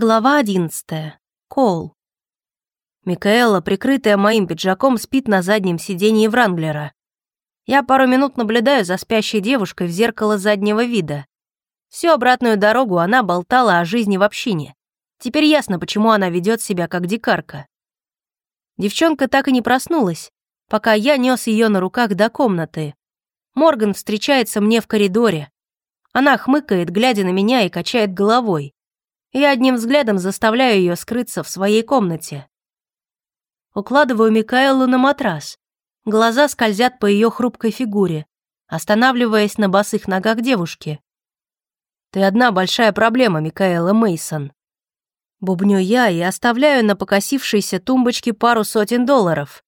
Глава одиннадцатая. Кол. Микаэла, прикрытая моим пиджаком, спит на заднем сиденье Вранглера. Я пару минут наблюдаю за спящей девушкой в зеркало заднего вида. Всю обратную дорогу она болтала о жизни в общине. Теперь ясно, почему она ведет себя как дикарка. Девчонка так и не проснулась, пока я нес ее на руках до комнаты. Морган встречается мне в коридоре. Она хмыкает, глядя на меня и качает головой. Я одним взглядом заставляю ее скрыться в своей комнате. Укладываю Микаэлу на матрас. Глаза скользят по ее хрупкой фигуре, останавливаясь на босых ногах девушки. «Ты одна большая проблема, Микаэла Мейсон. Бубню я и оставляю на покосившейся тумбочке пару сотен долларов.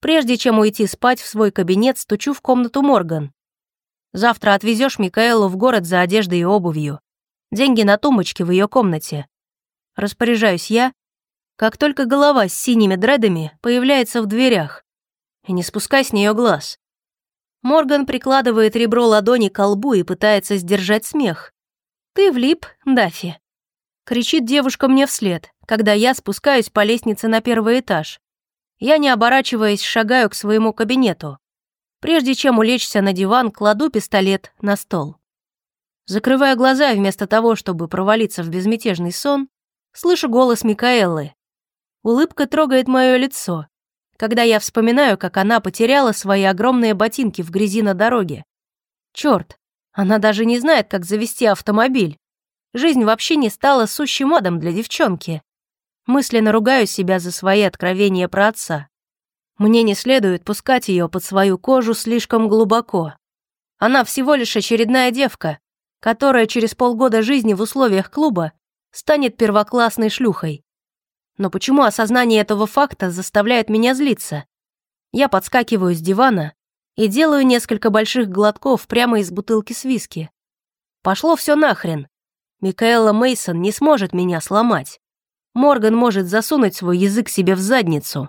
Прежде чем уйти спать в свой кабинет, стучу в комнату Морган. Завтра отвезешь Микаэлу в город за одеждой и обувью. Деньги на тумбочке в ее комнате. Распоряжаюсь я, как только голова с синими дредами появляется в дверях. И не спускай с нее глаз. Морган прикладывает ребро ладони к лбу и пытается сдержать смех. «Ты влип, Даффи!» Кричит девушка мне вслед, когда я спускаюсь по лестнице на первый этаж. Я, не оборачиваясь, шагаю к своему кабинету. Прежде чем улечься на диван, кладу пистолет на стол. Закрывая глаза, вместо того, чтобы провалиться в безмятежный сон, слышу голос Микаэллы. Улыбка трогает мое лицо, когда я вспоминаю, как она потеряла свои огромные ботинки в грязи на дороге. Черт, она даже не знает, как завести автомобиль. Жизнь вообще не стала сущим адом для девчонки. Мысленно ругаю себя за свои откровения про отца. Мне не следует пускать ее под свою кожу слишком глубоко. Она всего лишь очередная девка, которая через полгода жизни в условиях клуба станет первоклассной шлюхой. Но почему осознание этого факта заставляет меня злиться? Я подскакиваю с дивана и делаю несколько больших глотков прямо из бутылки с виски. Пошло все нахрен. Микаэла Мейсон не сможет меня сломать. Морган может засунуть свой язык себе в задницу.